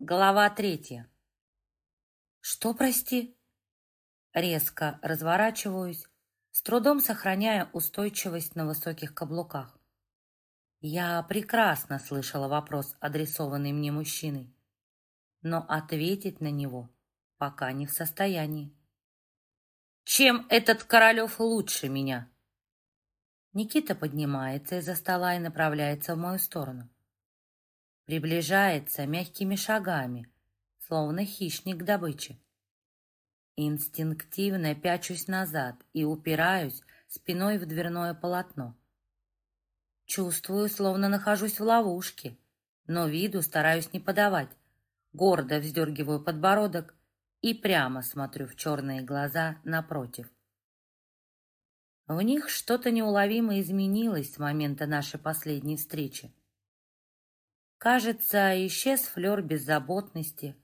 Глава третья. Что, прости? Резко разворачиваюсь, с трудом сохраняя устойчивость на высоких каблуках. Я прекрасно слышала вопрос, адресованный мне мужчиной, но ответить на него пока не в состоянии. Чем этот Королев лучше меня? Никита поднимается из-за стола и направляется в мою приближается мягкими шагами, словно хищник добычи. Инстинктивно пячусь назад и упираюсь спиной в дверное полотно. Чувствую, словно нахожусь в ловушке, но виду стараюсь не подавать. Гордо вздергиваю подбородок и прямо смотрю в черные глаза напротив. В них что-то неуловимо изменилось с момента нашей последней встречи. Кажется, исчез флер беззаботности,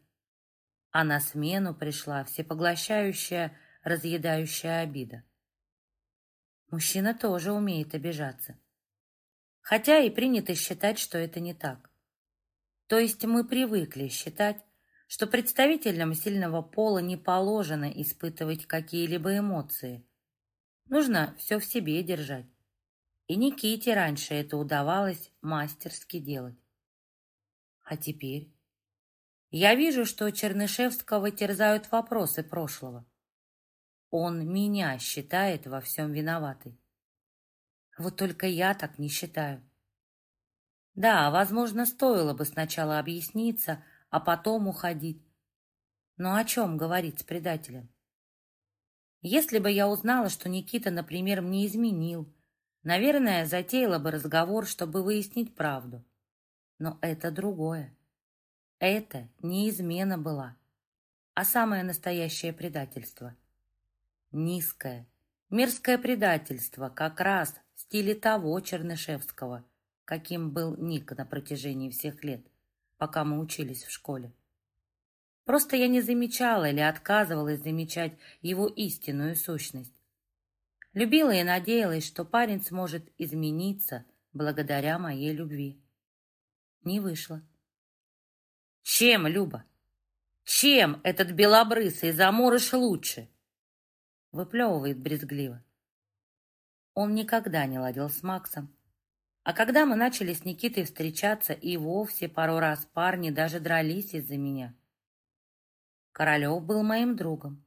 а на смену пришла всепоглощающая, разъедающая обида. Мужчина тоже умеет обижаться. Хотя и принято считать, что это не так. То есть мы привыкли считать, что представителям сильного пола не положено испытывать какие-либо эмоции. Нужно все в себе держать. И Никите раньше это удавалось мастерски делать. А теперь? Я вижу, что Чернышевского терзают вопросы прошлого. Он меня считает во всем виноватой. Вот только я так не считаю. Да, возможно, стоило бы сначала объясниться, а потом уходить. Но о чем говорить с предателем? Если бы я узнала, что Никита, например, мне изменил, наверное, затеяла бы разговор, чтобы выяснить правду. но это другое. Это не измена была, а самое настоящее предательство. Низкое, мерзкое предательство как раз в стиле того Чернышевского, каким был Ник на протяжении всех лет, пока мы учились в школе. Просто я не замечала или отказывалась замечать его истинную сущность. Любила и надеялась, что парень сможет измениться благодаря моей любви. Не вышло. Чем, Люба? Чем этот белобрысый заморыш лучше? Выплевывает брезгливо. Он никогда не ладил с Максом. А когда мы начали с Никитой встречаться, и вовсе пару раз парни даже дрались из-за меня. Королев был моим другом.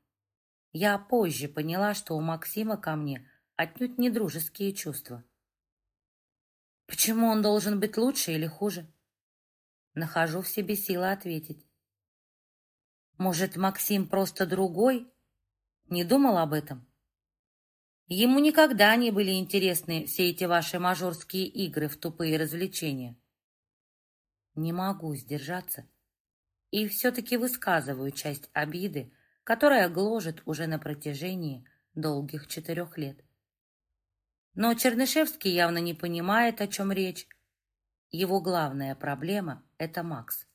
Я позже поняла, что у Максима ко мне отнюдь не дружеские чувства. Почему он должен быть лучше или хуже? Нахожу в себе силы ответить. Может, Максим просто другой? Не думал об этом? Ему никогда не были интересны все эти ваши мажорские игры в тупые развлечения. Не могу сдержаться и все-таки высказываю часть обиды, которая гложет уже на протяжении долгих четырех лет. Но Чернышевский явно не понимает, о чем речь. Его главная проблема — это Макс.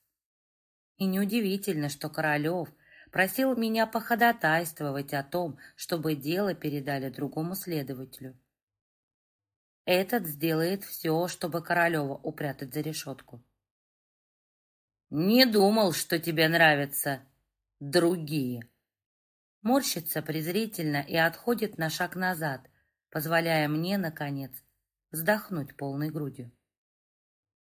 И неудивительно, что Королев просил меня походатайствовать о том, чтобы дело передали другому следователю. Этот сделает все, чтобы Королева упрятать за решетку. «Не думал, что тебе нравятся другие!» Морщится презрительно и отходит на шаг назад, позволяя мне, наконец, вздохнуть полной грудью.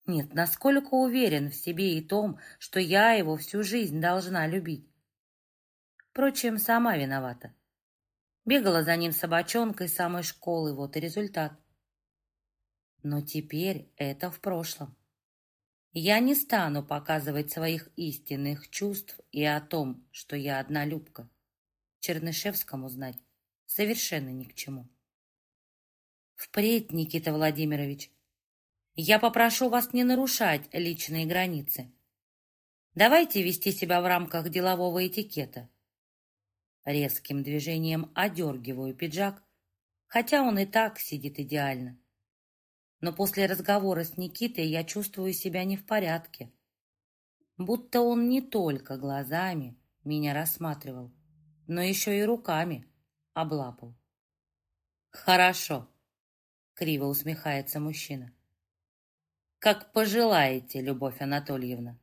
Нет, насколько уверен в себе и том, что я его всю жизнь должна любить. Впрочем, сама виновата. Бегала за ним собачонкой самой школы, вот и результат. Но теперь это в прошлом. Я не стану показывать своих истинных чувств и о том, что я одна любка Чернышевскому знать совершенно ни к чему. Впредь, Никита Владимирович, я попрошу вас не нарушать личные границы. Давайте вести себя в рамках делового этикета. Резким движением одергиваю пиджак, хотя он и так сидит идеально. Но после разговора с Никитой я чувствую себя не в порядке. Будто он не только глазами меня рассматривал, но еще и руками облапал. «Хорошо», — криво усмехается мужчина. как пожелаете, Любовь Анатольевна.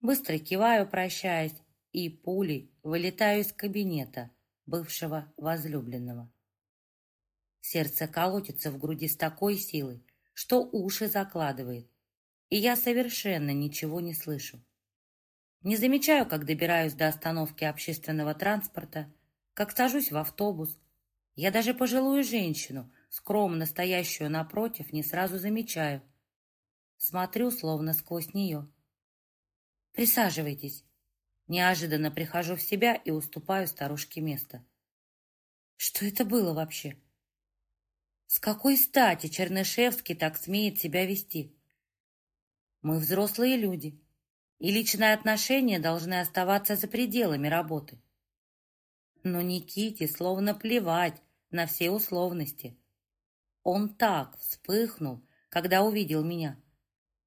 Быстро киваю, прощаясь, и пулей вылетаю из кабинета бывшего возлюбленного. Сердце колотится в груди с такой силой, что уши закладывает, и я совершенно ничего не слышу. Не замечаю, как добираюсь до остановки общественного транспорта, как сажусь в автобус. Я даже пожилую женщину, скромно стоящую напротив, не сразу замечаю – смотрю, словно сквозь нее. «Присаживайтесь!» Неожиданно прихожу в себя и уступаю старушке место. «Что это было вообще?» «С какой стати Чернышевский так смеет себя вести?» «Мы взрослые люди, и личные отношения должны оставаться за пределами работы». Но Никите словно плевать на все условности. Он так вспыхнул, когда увидел меня –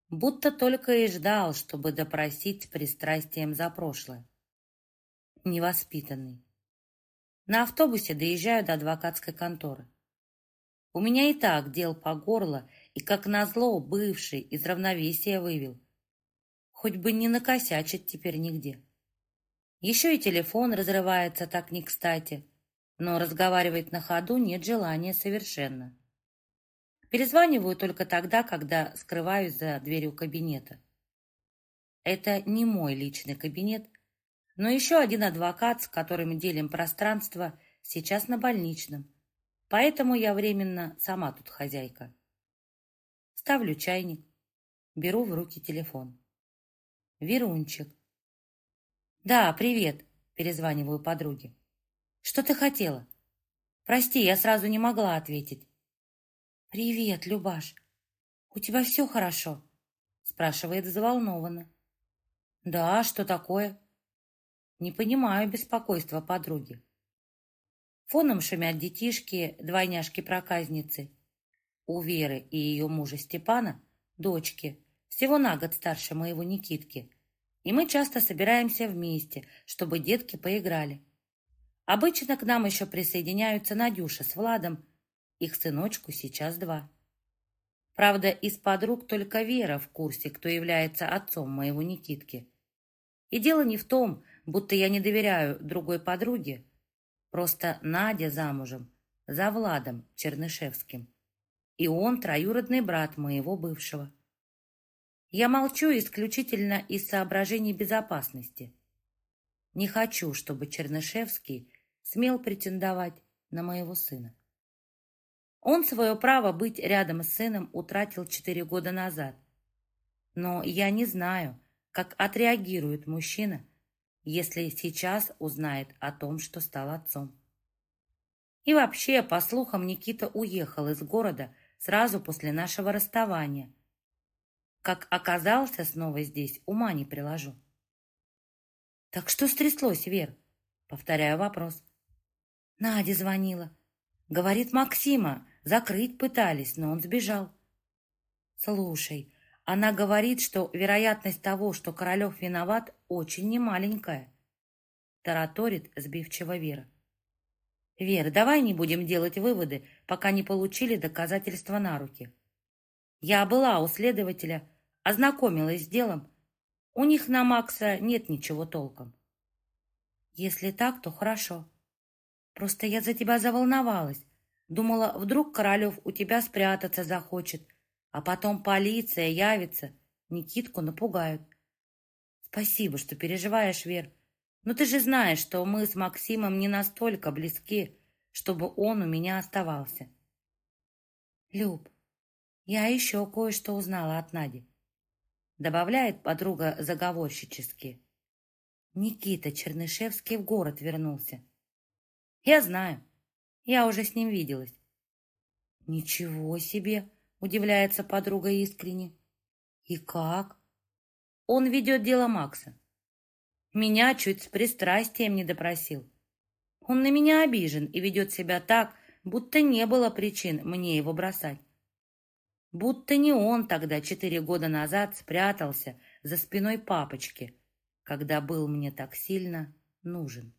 будто только и ждал, чтобы допросить пристрастием за прошлое. Невоспитанный. На автобусе доезжаю до адвокатской конторы. У меня и так дел по горло, и, как назло, бывший из равновесия вывел. Хоть бы не накосячить теперь нигде. Еще и телефон разрывается так не кстати, но разговаривать на ходу нет желания совершенно. Перезваниваю только тогда, когда скрываюсь за дверью кабинета. Это не мой личный кабинет, но еще один адвокат, с которым делим пространство, сейчас на больничном. Поэтому я временно сама тут хозяйка. Ставлю чайник, беру в руки телефон. Верунчик. «Да, привет», — перезваниваю подруге. «Что ты хотела?» «Прости, я сразу не могла ответить. «Привет, Любаш! У тебя все хорошо?» спрашивает взволнованно. «Да, что такое?» Не понимаю беспокойства подруги. Фоном шумят детишки, двойняшки-проказницы. У Веры и ее мужа Степана дочки, всего на год старше моего Никитки. И мы часто собираемся вместе, чтобы детки поиграли. Обычно к нам еще присоединяются Надюша с Владом их сыночку сейчас два. Правда, из подруг только Вера в курсе, кто является отцом моего Никитки. И дело не в том, будто я не доверяю другой подруге. Просто Надя замужем, за Владом Чернышевским. И он троюродный брат моего бывшего. Я молчу исключительно из соображений безопасности. Не хочу, чтобы Чернышевский смел претендовать на моего сына. Он свое право быть рядом с сыном утратил четыре года назад. Но я не знаю, как отреагирует мужчина, если сейчас узнает о том, что стал отцом. И вообще, по слухам, Никита уехал из города сразу после нашего расставания. Как оказался снова здесь, ума не приложу. «Так что стряслось, Вер?» Повторяю вопрос. Надя звонила. Говорит, Максима закрыть пытались, но он сбежал. Слушай, она говорит, что вероятность того, что Королев виноват, очень немаленькая. Тараторит сбивчиво Вера. Вера, давай не будем делать выводы, пока не получили доказательства на руки. Я была у следователя, ознакомилась с делом. У них на Макса нет ничего толком. Если так, то хорошо. Просто я за тебя заволновалась. Думала, вдруг Королев у тебя спрятаться захочет, а потом полиция явится, Никитку напугают. Спасибо, что переживаешь, Вер. Но ты же знаешь, что мы с Максимом не настолько близки, чтобы он у меня оставался. Люб, я еще кое-что узнала от Нади. Добавляет подруга заговорщически. Никита Чернышевский в город вернулся. Я знаю. Я уже с ним виделась. Ничего себе, удивляется подруга искренне. И как? Он ведет дело Макса. Меня чуть с пристрастием не допросил. Он на меня обижен и ведет себя так, будто не было причин мне его бросать. Будто не он тогда четыре года назад спрятался за спиной папочки, когда был мне так сильно нужен.